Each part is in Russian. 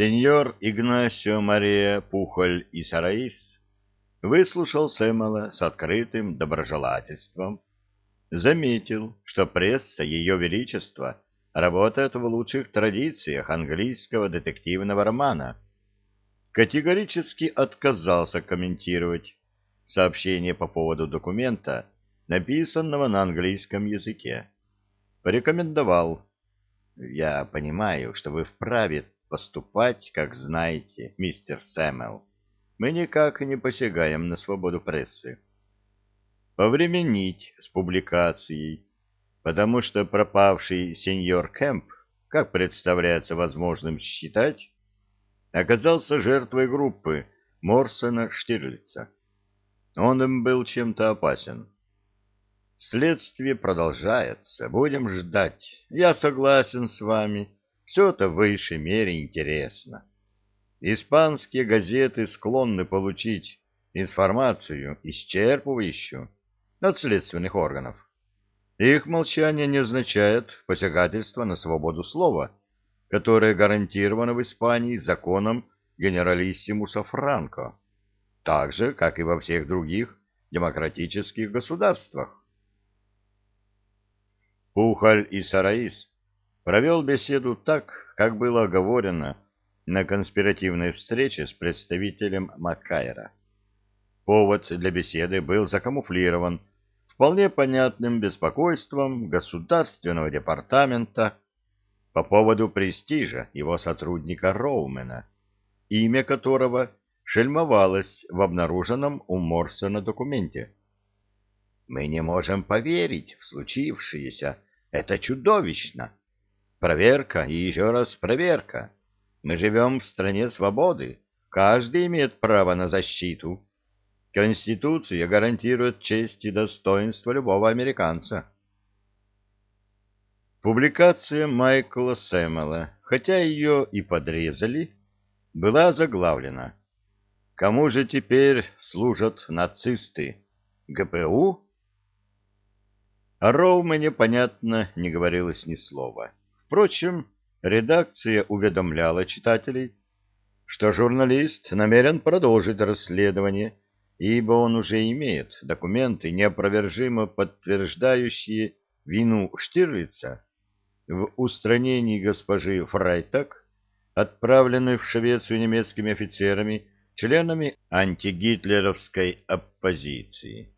Сеньор Игнасио Мария Пухоль и Сараис выслушал Сэмела с открытым доброжелательством, заметил, что пресса Ее Величества работает в лучших традициях английского детективного романа, категорически отказался комментировать сообщение по поводу документа, написанного на английском языке. Порекомендовал. «Я понимаю, что вы вправе поступать, как знаете, мистер Сэмэл. Мы никак не посягаем на свободу прессы. Повременить с публикацией, потому что пропавший сеньор Кэмп, как представляется возможным считать, оказался жертвой группы Морсона Штирлица. Он им был чем-то опасен. Следствие продолжается. Будем ждать. Я согласен с вами. Все это в высшей мере интересно. Испанские газеты склонны получить информацию исчерпывающую от следственных органов. Их молчание не означает посягательство на свободу слова, которое гарантировано в Испании законом генералиссимуса Франко, так же, как и во всех других демократических государствах. Пухаль и Сараис провел беседу так, как было оговорено на конспиративной встрече с представителем Маккайра. Повод для беседы был закамуфлирован вполне понятным беспокойством Государственного департамента по поводу престижа его сотрудника Роумена, имя которого шельмовалось в обнаруженном у Морсона документе. «Мы не можем поверить в случившееся. Это чудовищно!» Проверка и еще раз проверка. Мы живем в стране свободы. Каждый имеет право на защиту. Конституция гарантирует честь и достоинство любого американца. Публикация Майкла Сэммела, хотя ее и подрезали, была заглавлена. Кому же теперь служат нацисты? ГПУ? О Роумене, понятно, не говорилось ни слова. Впрочем, редакция уведомляла читателей, что журналист намерен продолжить расследование, ибо он уже имеет документы, неопровержимо подтверждающие вину Штирлица в устранении госпожи Фрайтак, отправленной в Швецию немецкими офицерами, членами антигитлеровской оппозиции.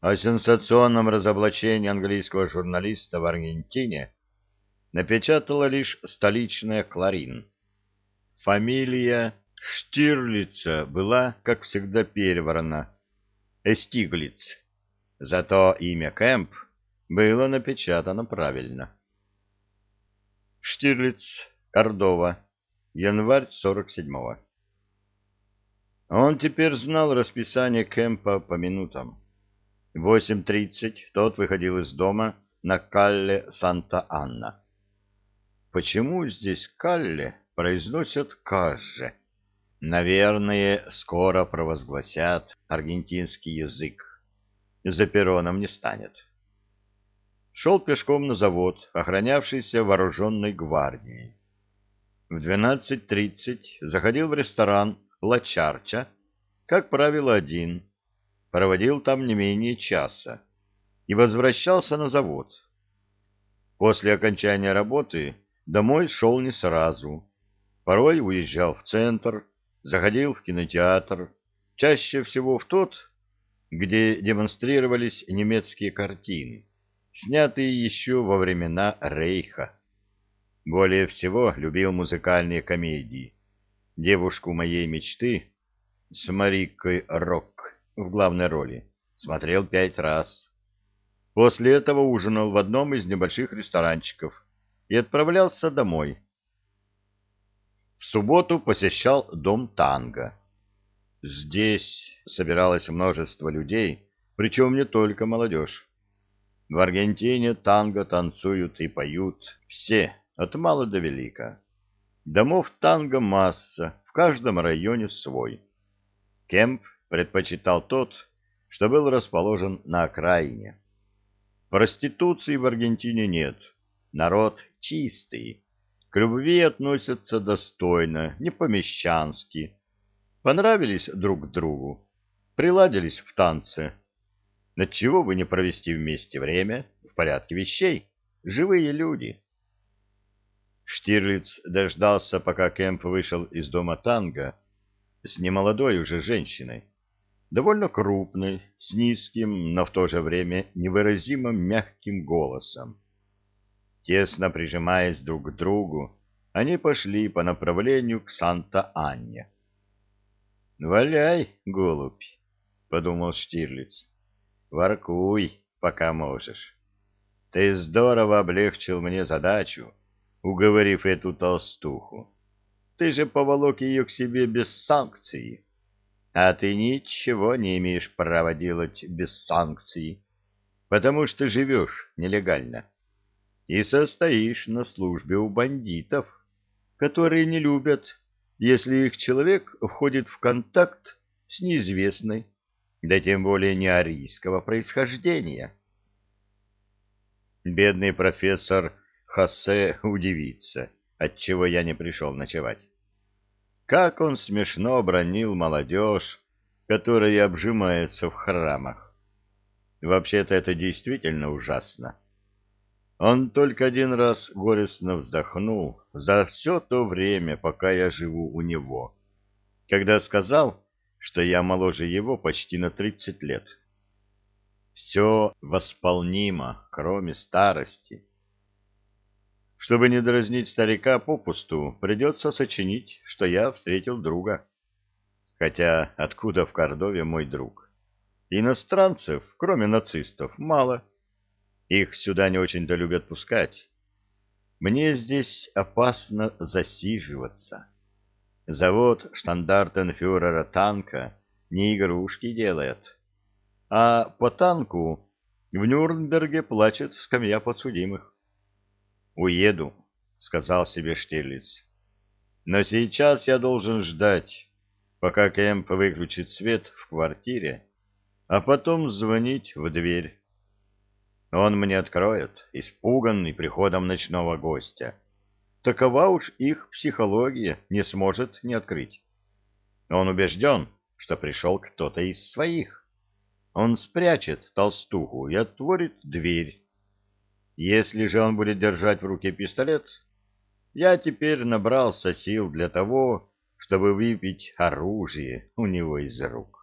О сенсационном разоблачении английского журналиста в Аргентине напечатала лишь столичная Кларин. Фамилия Штирлица была, как всегда, переврана Эстиглиц, зато имя Кэмп было напечатано правильно. Штирлиц, Кордова, январь 47-го. Он теперь знал расписание Кэмпа по минутам. В 8.30 тот выходил из дома на Калле Санта-Анна. Почему здесь Калле произносят Кажже? Наверное, скоро провозгласят аргентинский язык. За пероном не станет. Шел пешком на завод, охранявшийся вооруженной гвардией. В 12.30 заходил в ресторан «Ла Чарча», как правило, один, проводил там не менее часа и возвращался на завод. После окончания работы домой шел не сразу. Порой уезжал в центр, заходил в кинотеатр, чаще всего в тот, где демонстрировались немецкие картины, снятые еще во времена Рейха. Более всего любил музыкальные комедии. «Девушку моей мечты» с Марикой Рок в главной роли. Смотрел пять раз. После этого ужинал в одном из небольших ресторанчиков и отправлялся домой. В субботу посещал дом танго. Здесь собиралось множество людей, причем не только молодежь. В Аргентине танго танцуют и поют все, от мала до велика. Домов танго масса, в каждом районе свой. Кемп предпочитал тот, что был расположен на окраине. Проституции в Аргентине нет, народ чистый, к любви относятся достойно, не по-мещански, понравились друг другу, приладились в танце. Отчего бы не провести вместе время в порядке вещей? Живые люди. Штирлиц дождался, пока Кэмп вышел из дома танго с немолодой уже женщиной, довольно крупной, с низким, но в то же время невыразимо мягким голосом. Тесно прижимаясь друг к другу, они пошли по направлению к Санта-Анне. «Валяй, голубь!» — подумал Штирлиц. «Воркуй, пока можешь. Ты здорово облегчил мне задачу, уговорив эту толстуху. Ты же поволок ее к себе без санкций. А ты ничего не имеешь права делать без санкций, потому что живешь нелегально и состоишь на службе у бандитов, которые не любят, если их человек входит в контакт с неизвестной, да тем более не арийского происхождения. Бедный профессор Хосе удивится, отчего я не пришел ночевать. Как он смешно бронил молодежь, которая обжимается в храмах. Вообще-то это действительно ужасно. Он только один раз горестно вздохнул за все то время, пока я живу у него, когда сказал, что я моложе его почти на тридцать лет. Все восполнимо, кроме старости. Чтобы не дразнить старика попусту, придется сочинить, что я встретил друга. Хотя откуда в Кордове мой друг? Иностранцев, кроме нацистов, мало. Их сюда не очень-то любят пускать. Мне здесь опасно засиживаться. Завод штандартенфюрера танка не игрушки делает. А по танку в Нюрнберге плачет скамья подсудимых. «Уеду», — сказал себе Штирлиц. «Но сейчас я должен ждать, пока Кэмп выключит свет в квартире, а потом звонить в дверь. Он мне откроет, испуганный приходом ночного гостя. Такова уж их психология, не сможет не открыть. Он убежден, что пришел кто-то из своих. Он спрячет толстуху и отворит дверь. Если же он будет держать в руке пистолет, я теперь набрался сил для того, чтобы выпить оружие у него из рук.